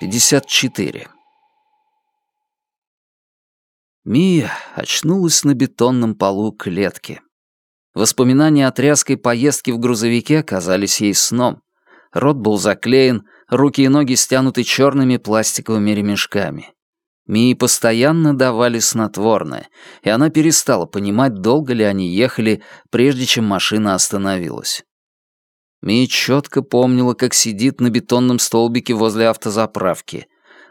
54. Мия очнулась на бетонном полу клетки. Воспоминания о тряской поездке в грузовике казались ей сном. Рот был заклеен, руки и ноги стянуты черными пластиковыми ремешками. Мии постоянно давали снотворное, и она перестала понимать, долго ли они ехали, прежде чем машина остановилась. Мия четко помнила, как сидит на бетонном столбике возле автозаправки.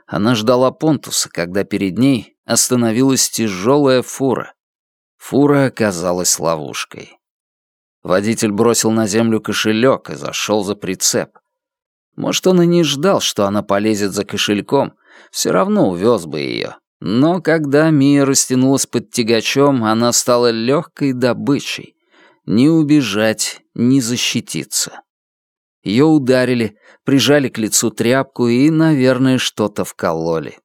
Она ждала Понтуса, когда перед ней остановилась тяжелая фура. Фура оказалась ловушкой. Водитель бросил на землю кошелек и зашел за прицеп. Может, он и не ждал, что она полезет за кошельком, все равно увез бы ее. Но когда Мия растянулась под тягачом, она стала легкой добычей. Ни убежать, ни защититься. Ее ударили, прижали к лицу тряпку и, наверное, что-то вкололи.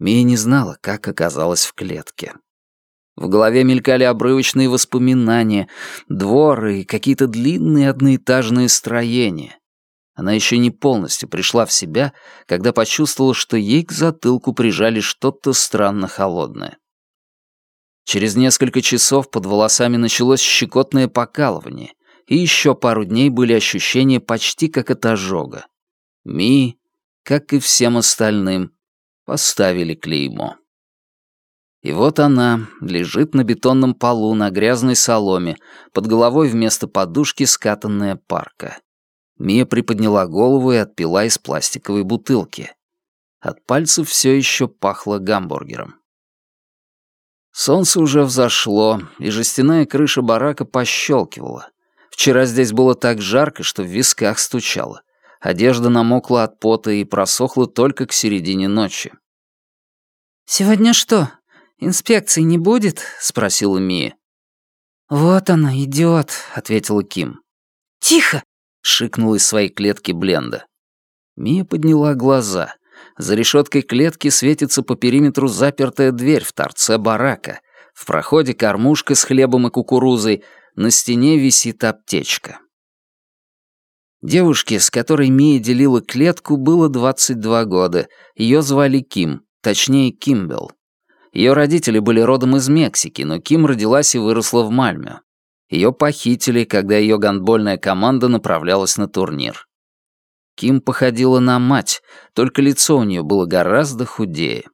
Мия не знала, как оказалась в клетке. В голове мелькали обрывочные воспоминания, дворы и какие-то длинные одноэтажные строения. Она еще не полностью пришла в себя, когда почувствовала, что ей к затылку прижали что-то странно холодное. Через несколько часов под волосами началось щекотное покалывание, и еще пару дней были ощущения почти как от ожога. Ми, как и всем остальным, поставили клеймо. И вот она лежит на бетонном полу на грязной соломе, под головой вместо подушки скатанная парка. Мия приподняла голову и отпила из пластиковой бутылки. От пальцев все еще пахло гамбургером. Солнце уже взошло, и жестяная крыша барака пощелкивала. Вчера здесь было так жарко, что в висках стучало. Одежда намокла от пота и просохла только к середине ночи. «Сегодня что, инспекции не будет?» — спросила Мия. «Вот она, идет», — ответила Ким. «Тихо!» — шикнула из своей клетки Бленда. Мия подняла глаза. За решеткой клетки светится по периметру запертая дверь в торце барака. В проходе кормушка с хлебом и кукурузой, на стене висит аптечка. Девушке, с которой Мия делила клетку, было 22 года. Ее звали Ким, точнее Кимбел. Ее родители были родом из Мексики, но Ким родилась и выросла в Мальме. Ее похитили, когда ее гандбольная команда направлялась на турнир. Ким походила на мать, только лицо у нее было гораздо худее.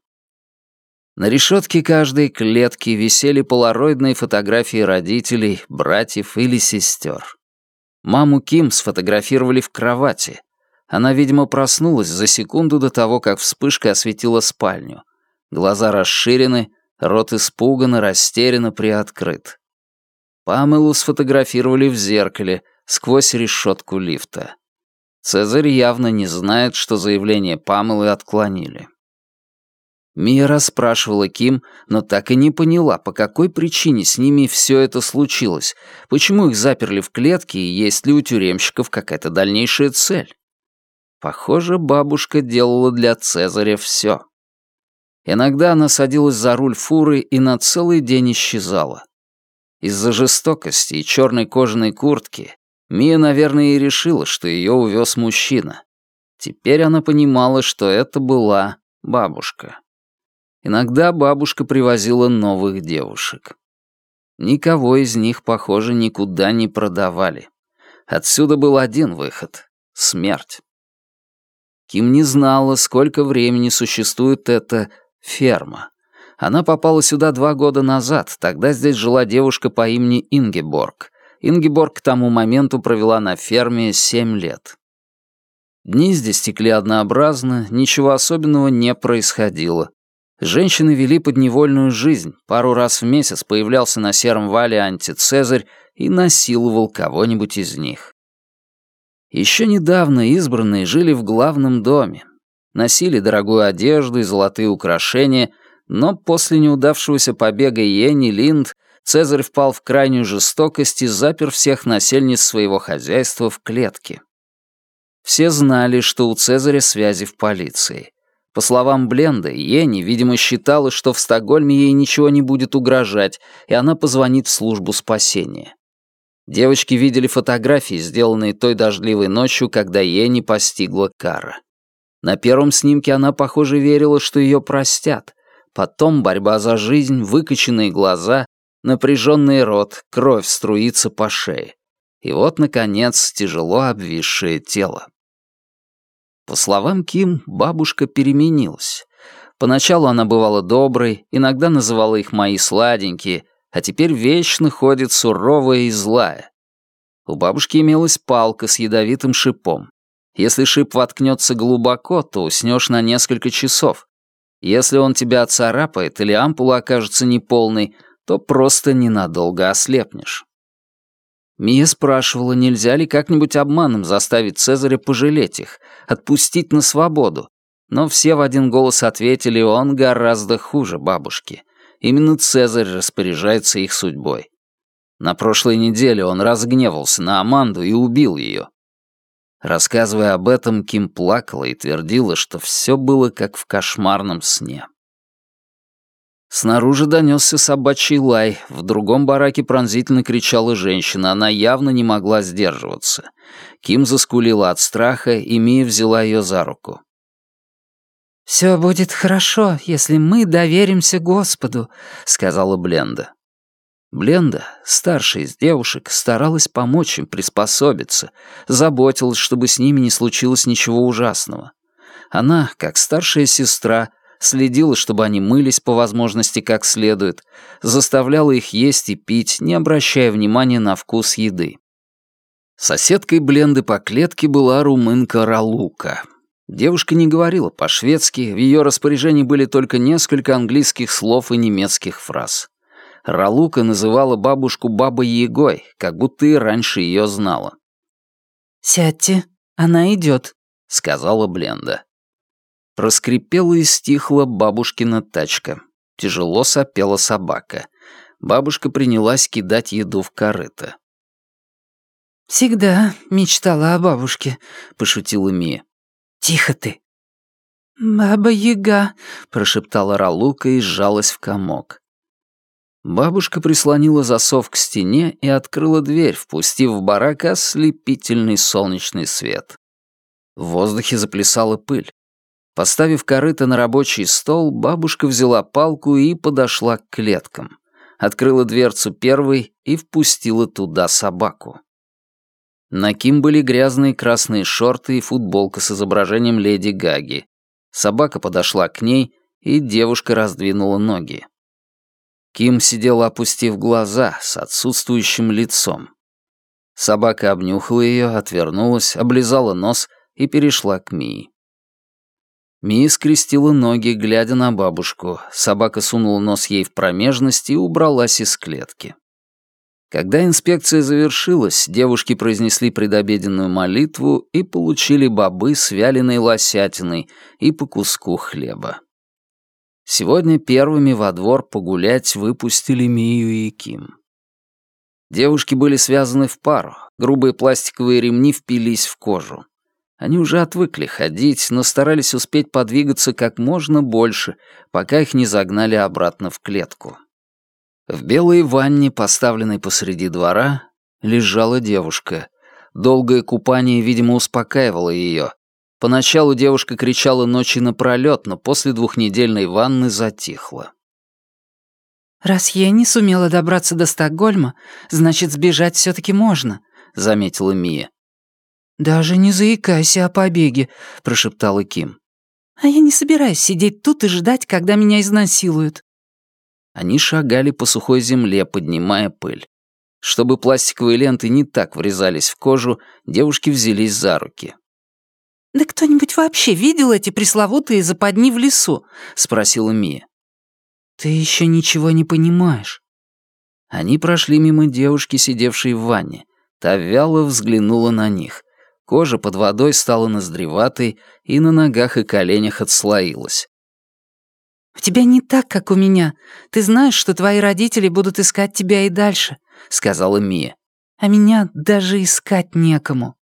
На решетке каждой клетки висели полароидные фотографии родителей, братьев или сестер. Маму Ким сфотографировали в кровати. Она, видимо, проснулась за секунду до того, как вспышка осветила спальню. Глаза расширены, рот испуганно, растерянно приоткрыт. Памелу сфотографировали в зеркале, сквозь решетку лифта. Цезарь явно не знает, что заявление Памелы отклонили. Мия расспрашивала Ким, но так и не поняла, по какой причине с ними все это случилось, почему их заперли в клетке и есть ли у тюремщиков какая-то дальнейшая цель. Похоже, бабушка делала для Цезаря все. Иногда она садилась за руль фуры и на целый день исчезала. Из-за жестокости и черной кожаной куртки Мия, наверное, и решила, что ее увез мужчина. Теперь она понимала, что это была бабушка. Иногда бабушка привозила новых девушек. Никого из них, похоже, никуда не продавали. Отсюда был один выход — смерть. Ким не знала, сколько времени существует эта ферма. Она попала сюда два года назад, тогда здесь жила девушка по имени Ингеборг. Ингеборг к тому моменту провела на ферме семь лет. Дни здесь текли однообразно, ничего особенного не происходило. Женщины вели подневольную жизнь, пару раз в месяц появлялся на сером вале антицезарь и насиловал кого-нибудь из них. Еще недавно избранные жили в главном доме, носили дорогую одежду и золотые украшения, но после неудавшегося побега Йенни Линд Цезарь впал в крайнюю жестокость и запер всех насельниц своего хозяйства в клетке. Все знали, что у Цезаря связи в полиции. По словам Бленда, Йенни, видимо, считала, что в Стокгольме ей ничего не будет угрожать, и она позвонит в службу спасения. Девочки видели фотографии, сделанные той дождливой ночью, когда Йенни постигла кара. На первом снимке она, похоже, верила, что ее простят. Потом борьба за жизнь, выкоченные глаза, напряженный рот, кровь струится по шее. И вот, наконец, тяжело обвисшее тело. По словам Ким, бабушка переменилась. Поначалу она бывала доброй, иногда называла их «мои сладенькие», а теперь вечно ходит суровая и злая. У бабушки имелась палка с ядовитым шипом. Если шип воткнется глубоко, то уснешь на несколько часов. Если он тебя царапает или ампула окажется неполной, то просто ненадолго ослепнешь. Мия спрашивала, нельзя ли как-нибудь обманом заставить Цезаря пожалеть их, отпустить на свободу. Но все в один голос ответили, он гораздо хуже бабушки. Именно Цезарь распоряжается их судьбой. На прошлой неделе он разгневался на Аманду и убил ее. Рассказывая об этом, Ким плакала и твердила, что все было как в кошмарном сне. Снаружи донесся собачий лай, в другом бараке пронзительно кричала женщина, она явно не могла сдерживаться. Ким заскулила от страха, и Мия взяла ее за руку. «Все будет хорошо, если мы доверимся Господу», — сказала Бленда. Бленда, старшая из девушек, старалась помочь им приспособиться, заботилась, чтобы с ними не случилось ничего ужасного. Она, как старшая сестра, следила, чтобы они мылись по возможности как следует, заставляла их есть и пить, не обращая внимания на вкус еды. Соседкой Бленды по клетке была румынка Ралука. Девушка не говорила по-шведски, в ее распоряжении были только несколько английских слов и немецких фраз. Ралука называла бабушку Бабой Егой, как будто и раньше ее знала. «Сядьте, она идет», — сказала Бленда. Проскрипела и стихла бабушкина тачка. Тяжело сопела собака. Бабушка принялась кидать еду в корыто. «Всегда мечтала о бабушке», — пошутила Мия. «Тихо ты». «Баба-яга», — прошептала Ралука и сжалась в комок. Бабушка прислонила засов к стене и открыла дверь, впустив в барак ослепительный солнечный свет. В воздухе заплясала пыль. Поставив корыто на рабочий стол, бабушка взяла палку и подошла к клеткам. Открыла дверцу первой и впустила туда собаку. На Ким были грязные красные шорты и футболка с изображением леди Гаги. Собака подошла к ней, и девушка раздвинула ноги. Ким сидела, опустив глаза, с отсутствующим лицом. Собака обнюхала ее, отвернулась, облизала нос и перешла к Мии. Мия скрестила ноги, глядя на бабушку. Собака сунула нос ей в промежность и убралась из клетки. Когда инспекция завершилась, девушки произнесли предобеденную молитву и получили бобы с вяленой лосятиной и по куску хлеба. Сегодня первыми во двор погулять выпустили Мию и Ким. Девушки были связаны в пару, грубые пластиковые ремни впились в кожу. Они уже отвыкли ходить, но старались успеть подвигаться как можно больше, пока их не загнали обратно в клетку. В белой ванне, поставленной посреди двора, лежала девушка. Долгое купание, видимо, успокаивало ее, Поначалу девушка кричала ночи напролёт, но после двухнедельной ванны затихла. «Раз я не сумела добраться до Стокгольма, значит, сбежать все таки можно», — заметила Мия. «Даже не заикайся о побеге», — прошептала Ким. «А я не собираюсь сидеть тут и ждать, когда меня изнасилуют». Они шагали по сухой земле, поднимая пыль. Чтобы пластиковые ленты не так врезались в кожу, девушки взялись за руки. «Да кто-нибудь вообще видел эти пресловутые западни в лесу?» — спросила Мия. «Ты еще ничего не понимаешь». Они прошли мимо девушки, сидевшей в ванне. Та вяло взглянула на них. Кожа под водой стала ноздреватой и на ногах и коленях отслоилась. «У тебя не так, как у меня. Ты знаешь, что твои родители будут искать тебя и дальше», — сказала Мия. «А меня даже искать некому».